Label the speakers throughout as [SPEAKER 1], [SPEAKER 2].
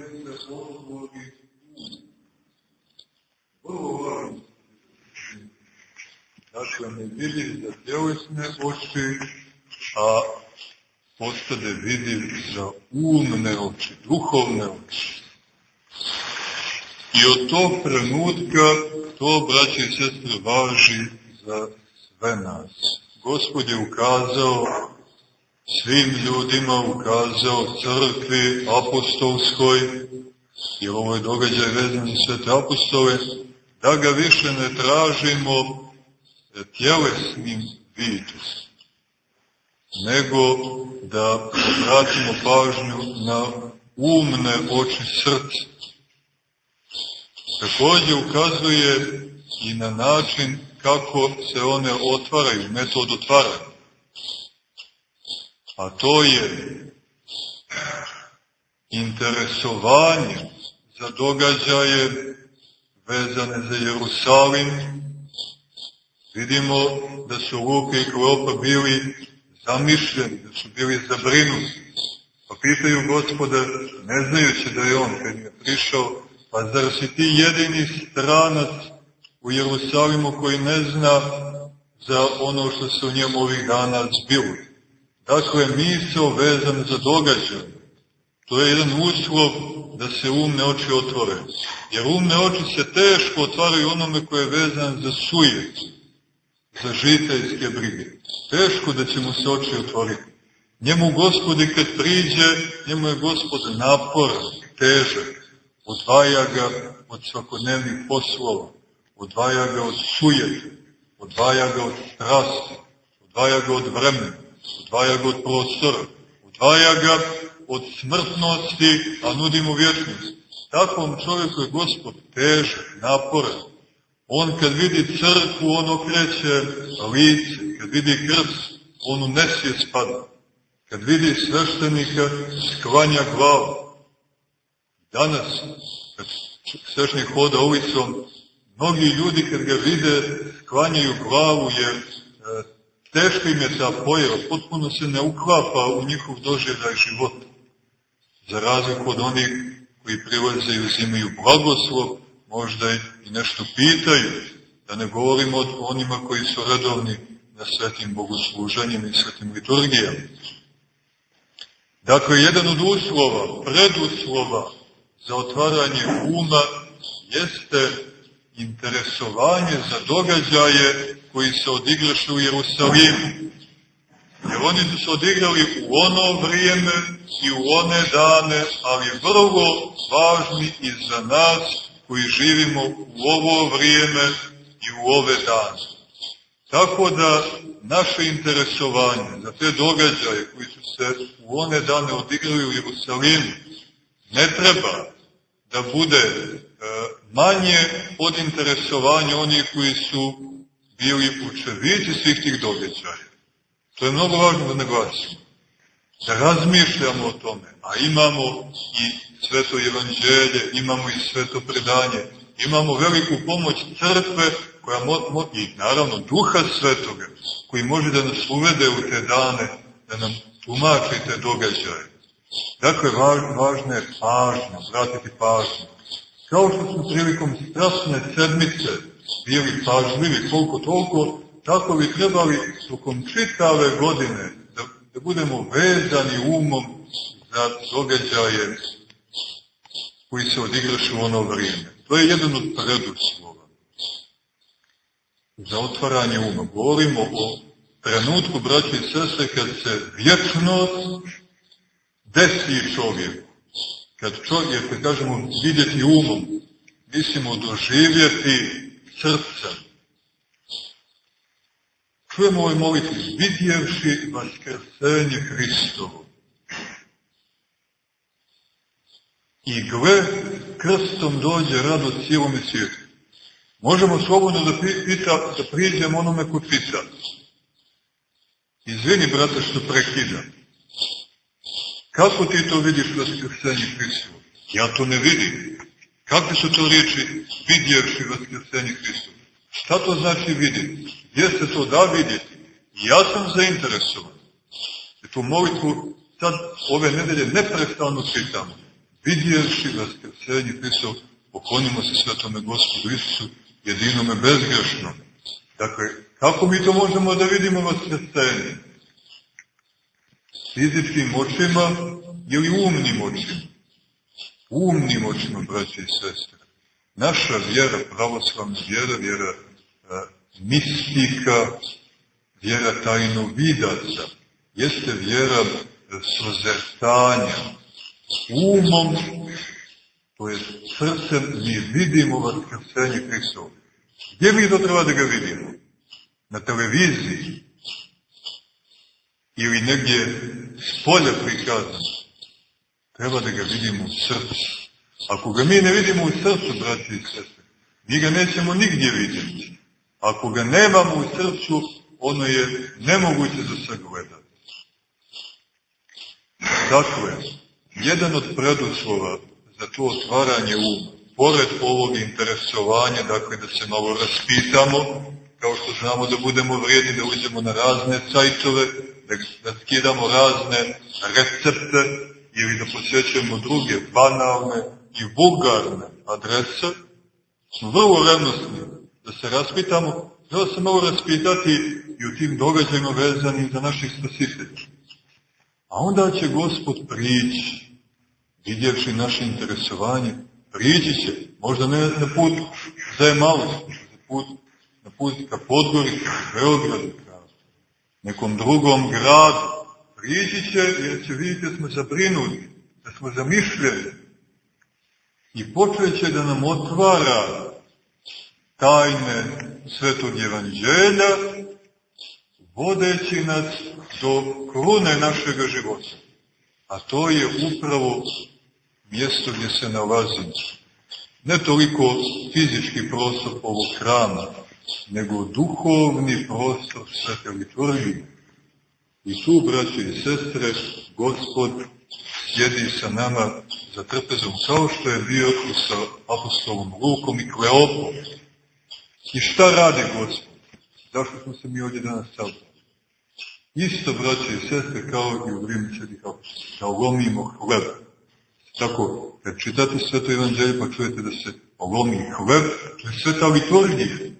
[SPEAKER 1] se otvori vrlo važno. Dakle, ne vidi za tjelesne oči, a postade vidiv za umne oči, duhovne oči. I od tog trenutka to, braći i sestre, važi za sve nas. Gospod je ukazao svim ljudima, ukazao crkvi apostolskoj, jer ovo je događaj vezan za svete apostole, da ga više ne tražimo tjelesnim vidom, nego da obratimo pažnju na umne oči srca. Takođe ukazuje i na način kako se one otvaraju, metod otvaranja. A to je interesovanje za događaje vezane za Jerusalim. Vidimo da su Luka i Kleopa bili zamišljeni, da su bili zabrinuti. Pa pitaju gospoda, ne znajući da je on kad je prišao, pa zar si ti jedini stranac u Jerusalimu koji ne zna za ono što se u njemu ovih dana zbilo. Dakle, misao vezan za događaj. To je jedan uslov da se umne oči otvore. Jer umne oči se teško otvaraju onome koje je vezan za sujet, za žiteljske brige. Teško da će mu se oči otvoriti. Njemu gospodi kad priđe, njemu je gospod napor, težak. Odvaja ga od svakodnevnih poslova odvaja ga od sujete, odvaja ga od strasti, odvaja ga od vremena, odvaja ga od prostora, odvaja ga od smrtnosti, a nudi mu vječnost. Takvom čovjeku je gospod težak, naporan. On kad vidi crkvu, on okreće lice, kad vidi krst, on u nesje spada. Kad vidi sveštenika, sklanja glavu. Danas, kad sveštenik hoda ulicom, Mnogi ljudi kad ga vide sklanjaju glavu jer e, teško im je ta pojava, potpuno se ne uklapa u njihov doživljaj života. Za razliku od onih koji prilaze i uzimaju blagoslov, možda i nešto pitaju, da ne govorimo o onima koji su redovni na svetim bogosluženjima i svetim liturgijama. Dakle, jedan od uslova, preduslova za otvaranje uma jeste interesovanje za događaje koji se odigraše u Jerusalimu. Jer oni su se odigrali u ono vrijeme i u one dane, ali vrlo važni i za nas koji živimo u ovo vrijeme i u ove dane. Tako da naše interesovanje za te događaje koji su se u one dane odigrali u Jerusalimu ne treba da bude manje od interesovanja onih koji su bili učevici svih tih događaja. To je mnogo važno da naglasimo. Da razmišljamo o tome, a imamo i sveto evanđelje, imamo i sveto predanje, imamo veliku pomoć crkve koja mo, mo, i naravno duha svetoga koji može da nas uvede u te dane, da nam tumači te događaje. Dakle, važ, važna je pažnja, vratiti pažnju. Kao što smo prilikom strasne sedmice bili pažljivi koliko toliko, tako bi trebali tokom čitave godine da, da budemo vezani umom za događaje koji se odigraše u ono vrijeme. To je jedan od preduslova za otvaranje uma. Govorimo o trenutku, braći i sese, kad se vječnost desi čovjeku kad čovjek, kad kažemo vidjeti umom, mislimo doživjeti srcem. Čujemo ovoj molitvi, vidjevši vaskrsenje Hristovo. I gle, krstom dođe rado cijelome svijetu. Možemo slobodno da, pita, da priđemo onome ko pita. Izvini, brate, što prekidam. Kako ti to vidiš vaskrsenje Hristovo? Ja to ne vidim. Kakve su to riječi vidjevši vaskrsenje Hristovo? Šta to znači vidjeti? Gdje se to da vidjeti? Ja sam zainteresovan. I tu molitvu sad ove nedelje neprestano čitamo. vidjevši vaskrsenje Hristov, poklonimo se svetome gospodu Isusu, jedinome bezgrešnom. Dakle, kako mi to možemo da vidimo vaskrsenje? Fizičkim očima ili umnim očima? Umnim očima, braće i sestre. Naša vjera, pravoslavna vjera, vjera a, mistika, vjera tajnovidaca, jeste vjera sozertanja. Umom, to je srcem, mi vidimo vaskrsenje Hristova. Gdje mi to treba da ga vidimo? Na televiziji? Ili negdje s polja prikazano? Treba da ga vidimo u srcu. Ako ga mi ne vidimo u srcu, braći i sestre, mi ga nećemo nigdje vidjeti. Ako ga nemamo u srcu, ono je nemoguće za sagledati. Dakle, jedan od preduslova za to otvaranje uma, pored ovog interesovanja, dakle da se malo raspitamo, kao što znamo da budemo vrijedni, da uđemo na razne sajtove, da, da skidamo razne recepte ili da posjećujemo druge banalne i vulgarne adrese, smo vrlo revnosni da se raspitamo, treba se malo raspitati i u tim događajima vezanim za naših spasitelja. A onda će Gospod prići, vidjevši naše interesovanje, prići će, možda ne na put za Emalus, na put, na put ka Podgoricu, Beogradu, nekom drugom gradu, prići će jer će vidjeti da smo zabrinuti, da smo zamišljeni i počeće da nam otvara tajne svetog evanđelja, vodeći nas do krune našega života. A to je upravo mjesto gdje se nalazimo. Ne toliko fizički prostor ovog hrama, nego duhovni prostor svete liturgije. I tu, braće i sestre, Gospod sjedi sa nama za trpezom, kao što je bio sa apostolom Lukom i Kleopom. I šta radi Gospod? Zašto smo se mi ovdje danas sabrali? Isto, braće i sestre, kao i u vrijeme četih da olomimo hleb. Tako, kad čitate sveto evanđelje, pa čujete da se olomi hleb, to je sveta liturgija.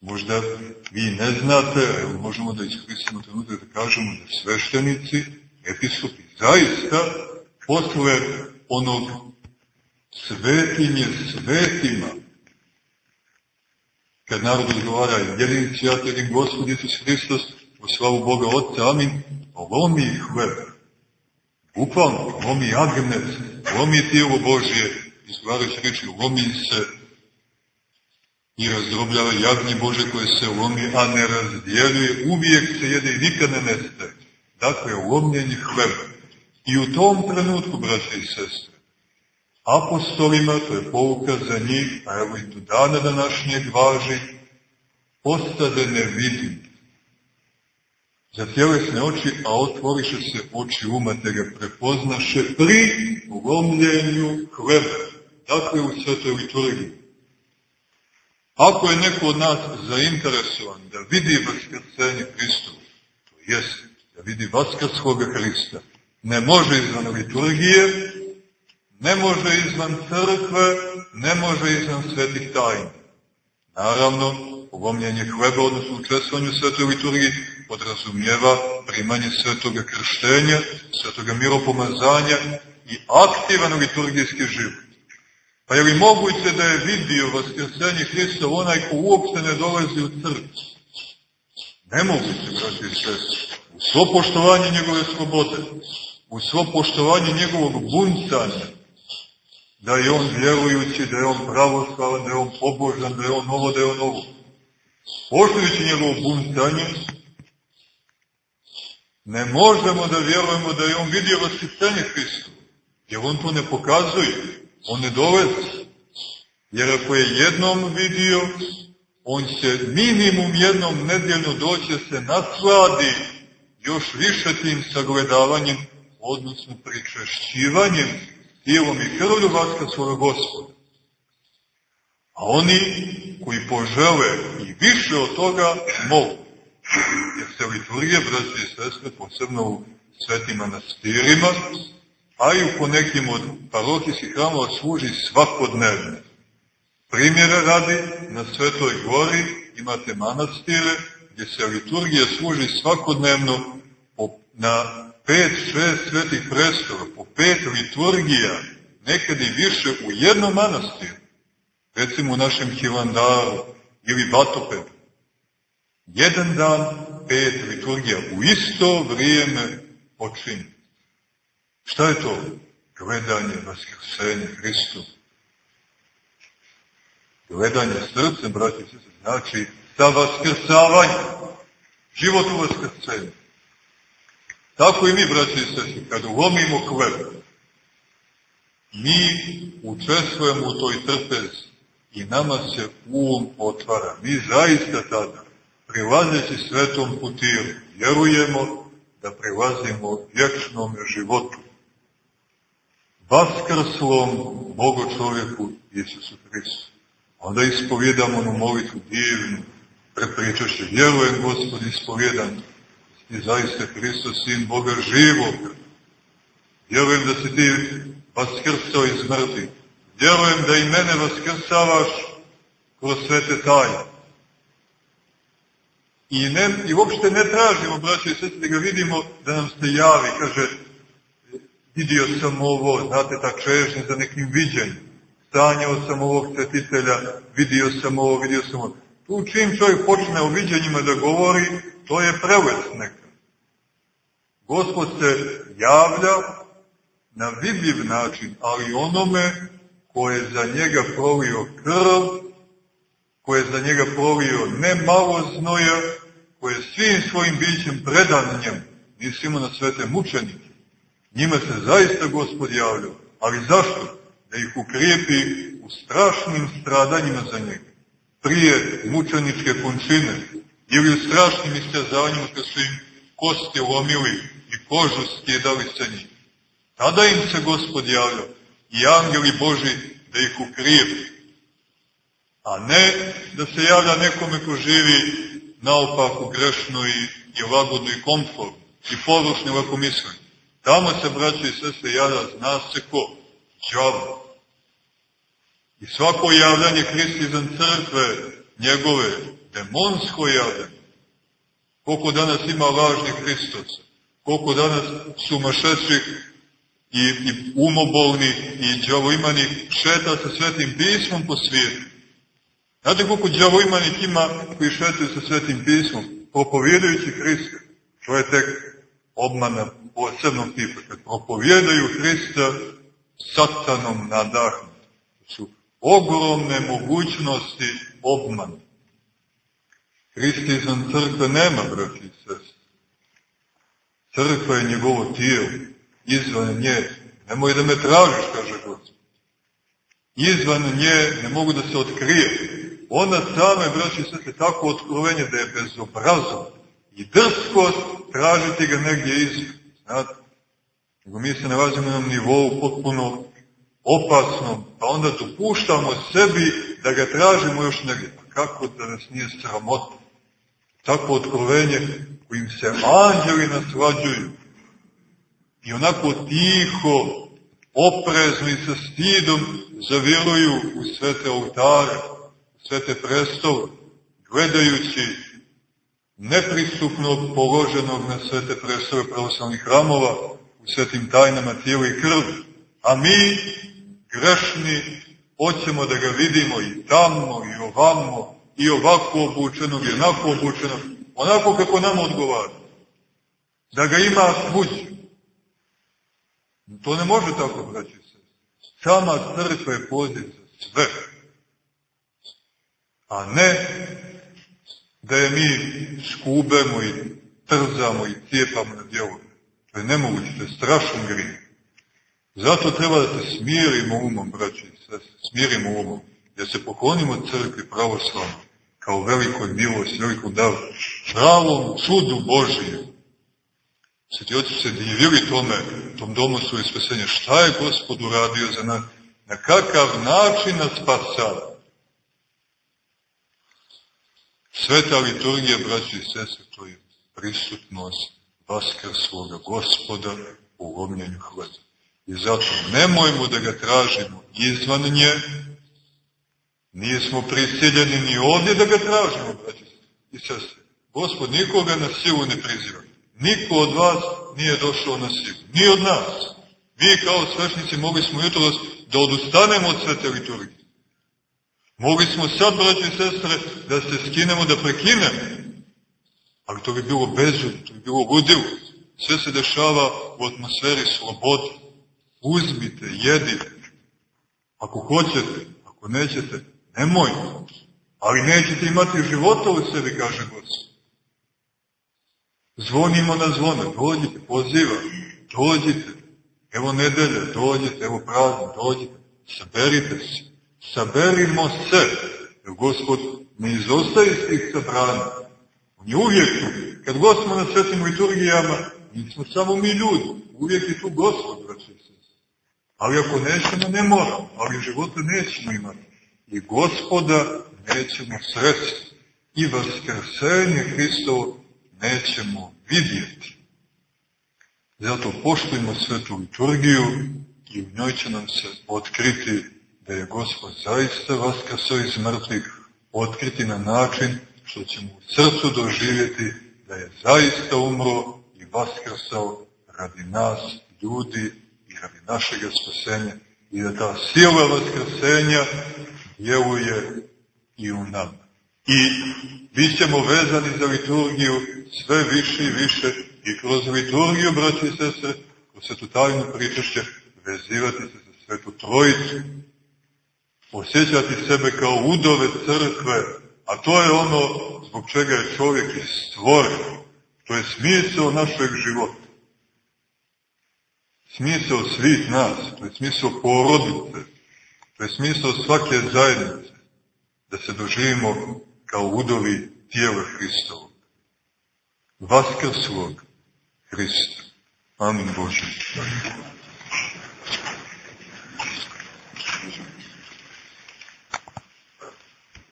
[SPEAKER 1] Možda vi ne znate, evo možemo da iskoristimo trenutak da kažemo da sveštenici, episkopi, zaista, posle onog svetinje svetima, kad narod odgovara, jedini cijatelj Gospod Isus Hristos, u slavu Boga Otca, amin, lomi hleb. Bukvalno, lomi agnes, lomi tijelo Božje, izgovarajući reči, lomi se i razdrobljava jagnje Bože koje se lomi, a ne razdjeljuje, uvijek se jede i nikad ne nestaje. Dakle, lomljenje hleba. I u tom trenutku, braće i sestre, apostolima, to je pouka za njih, a evo i do dana današnjeg važi, postade nevidim za tjelesne oči, a otvoriše se oči uma, te ga prepoznaše pri lomljenju hleba, dakle u svetoj liturgiji. Ako je neko od nas zainteresovan da vidi vaskrcenje Hristovo, to jest da vidi vaskrskoga Hrista, ne može izvan liturgije, ne može izvan crkve, ne može izvan svetih tajna. Naravno, lomljenje hleba, odnosno učestvovanje u svetoj liturgiji, podrazumijeva primanje svetoga krštenja, svetoga miropomazanja i aktivan liturgijski život. Pa je li moguće da je vidio vaskrsenje Hrista onaj ko uopšte ne dolazi u crkvu? Nemoguće, braći i sestri. U svo poštovanje njegove slobode, u svo poštovanje njegovog buncanja, da je on vjerujući, da je on pravoslavan, da je on pobožan, da je on ovo, da je on ovo. Poštujući njegovo buncanje, ne možemo da vjerujemo da je on vidio vaskrsenje Hristu, jer on to ne pokazuje, on ne doveze. Jer ako je jednom vidio, on će minimum jednom nedjeljno doće se nasladi još više tim sagledavanjem, odnosno pričešćivanjem tijelom i krvlju vaska svoga gospoda. A oni koji požele i više od toga mogu. Jer se liturgija, braći i sestre, posebno u svetim manastirima, a i po nekim od parohijskih hramova služi svakodnevno. Primjera radi, na Svetoj gori imate manastire gdje se liturgija služi svakodnevno na pet, šest svetih prestora, po pet liturgija, nekad i više u jednom manastiru, recimo u našem Hilandaru ili Batopedu. Jedan dan, pet liturgija, u isto vrijeme počinje. Šta je to? Gledanje Vaskrsenja Hristu. Gledanje srcem, braći se, znači sa vaskrsavanjem. Život u vaskrsenju. Tako i mi, braći i sestri, kad ulomimo hleb, mi učestvujemo u toj trpezi i nama se um otvara. Mi zaista tada, prilazeći svetom putiru, vjerujemo da prilazimo vječnom životu. Vaskrslom Bogo čovjeku Isusu Hristu. Onda ispovjedamo onu molitvu divnu, prepričaše, vjerujem, Gospod, ispovjedam, ti zaista Hristos, sin Boga živog. Vjerujem da si ti vaskrsao iz mrtvih. Vjerujem da i mene vaskrsavaš kroz svete tajne. I, ne, I uopšte ne tražimo, braće i sestri, da ga vidimo da nam se javi, kaže, vidio sam ovo, znate, ta čežnja za nekim viđenjem. Stanjao sam ovog svetitelja, vidio sam ovo, vidio sam ovo. Tu čim čovjek počne o viđenjima da govori, to je prevest neka. Gospod se javlja na vidljiv način, ali onome ko je za njega prolio krv, ko je za njega prolio ne malo znoja, ko je svim svojim bićem predan njemu, mislimo na svete mučenike. Njima se zaista Gospod javlja, ali zašto? Da ih ukrijepi u strašnim stradanjima za njega. Prije mučeničke končine ili u strašnim istjazanjima kad su im kosti lomili i kožu skidali sa njih. Tada im se Gospod javlja i angeli Boži da ih ukrijepi. A ne da se javlja nekome ko živi naopako grešno i, i lagodno i i površno ovako. Tamo se, braći i sestre, javlja, zna se ko? Đavo. I svako javljanje Hristi izan crkve njegove, demonsko javljanje. Koliko danas ima lažnih Hristoca, koliko danas sumašećih i, i umobolni i džavoimani šeta sa svetim pismom po svijetu. Znate koliko džavoimanih ima koji šetaju sa svetim pismom, propovjedajući Hrista. To je tek obmana posebnog tipa. Kad propovjedaju Hrista satanom nadahnuti. To su ogromne mogućnosti obmana. Hrist izvan crkve nema, brati i sest. Crkva je njegovo tijelo izvan nje, nemoj da me tražiš, kaže Gospod. Izvan nje ne mogu da se otkrije. Ona sama je, braći sve, tako otkrovenje da je bezobrazno i drskost tražiti ga negdje izvan. Znate? Nego mi se nalazimo na nivou potpuno opasnom, pa onda dopuštamo sebi da ga tražimo još negdje. Pa kako da nas nije sramota? Tako otkrovenje kojim se anđeli naslađuju, i onako tiho, oprezno i sa stidom zavjeruju u svete oltare, u svete prestove, gledajući nepristupnog položenog na svete prestove pravoslavnih hramova u svetim tajnama tijela i krvi. A mi, grešni, hoćemo da ga vidimo i tamo, i ovamo, i ovako obučenog, i onako obučenog, onako kako nam odgovara. Da ga ima svuđu To ne može tako, braći se. Sama crkva je poziv sve. A ne da je mi skubemo i trzamo i cijepamo na djelovi. To je nemoguće, to je strašan grije. Zato treba da se smirimo umom, braći i sestri, smirimo umom, da se poklonimo crkvi pravoslavno kao velikoj milosti, velikom daru, pravom čudu Božijem, Sveti oci se divili tome, tom domu svoje spasenja. Šta je gospod uradio za nas? Na kakav način nas spasava? Sveta liturgija, braći i sese, to je prisutnost svoga gospoda u lomljenju hleba. I zato nemojmo da ga tražimo izvan nje, nismo prisiljeni ni ovdje da ga tražimo, braći i sestre. Gospod nikoga na silu ne priziva. Niko od vas nije došao na silu. Ni od nas. Mi kao svešnici mogli smo jutro da odustanemo od svete liturgije. Mogli smo sad, braći i sestre, da se skinemo, da prekinemo. Ali to bi bilo bezudno, to bi bilo ludilo. Sve se dešava u atmosferi slobode. Uzmite, jedite. Ako hoćete, ako nećete, nemojte. Ali nećete imati života u sebi, kaže Gospod. Zvonimo na zvone, dođite, poziva, dođite. Evo nedelje, dođite, evo prazno, dođite. Saberite se. Saberimo se. Jer Gospod ne izostaje iz tih sabrana. On je uvijek tu. Kad God smo na svetim liturgijama, nismo samo mi ljudi. Uvijek je tu Gospod, braći se. Ali ako nećemo, ne moramo. Ali života nećemo imati. I Gospoda nećemo sresti. I vaskrsenje Hristovo nećemo vidjeti. Zato poštujemo svetu liturgiju i u njoj će nam se otkriti da je Gospod zaista vaskrsao iz mrtvih, otkriti na način što ćemo u srcu doživjeti da je zaista umro i vaskrsao radi nas, ljudi i radi našeg spasenja i da ta sila vaskrsenja djeluje i u nama. I bit ćemo vezani za liturgiju sve više i više i kroz liturgiju, braći i sestre, kroz svetu tajnu pričešće, vezivati se za svetu trojicu, osjećati sebe kao udove crkve, a to je ono zbog čega je čovjek stvoren. To je smisao našeg života. Smisao svih nas, to je smisao porodice, to je smisao svake zajednice, da se doživimo kao udovi tijela Hristovog. Vaskrslog Hrista. Amin Bože.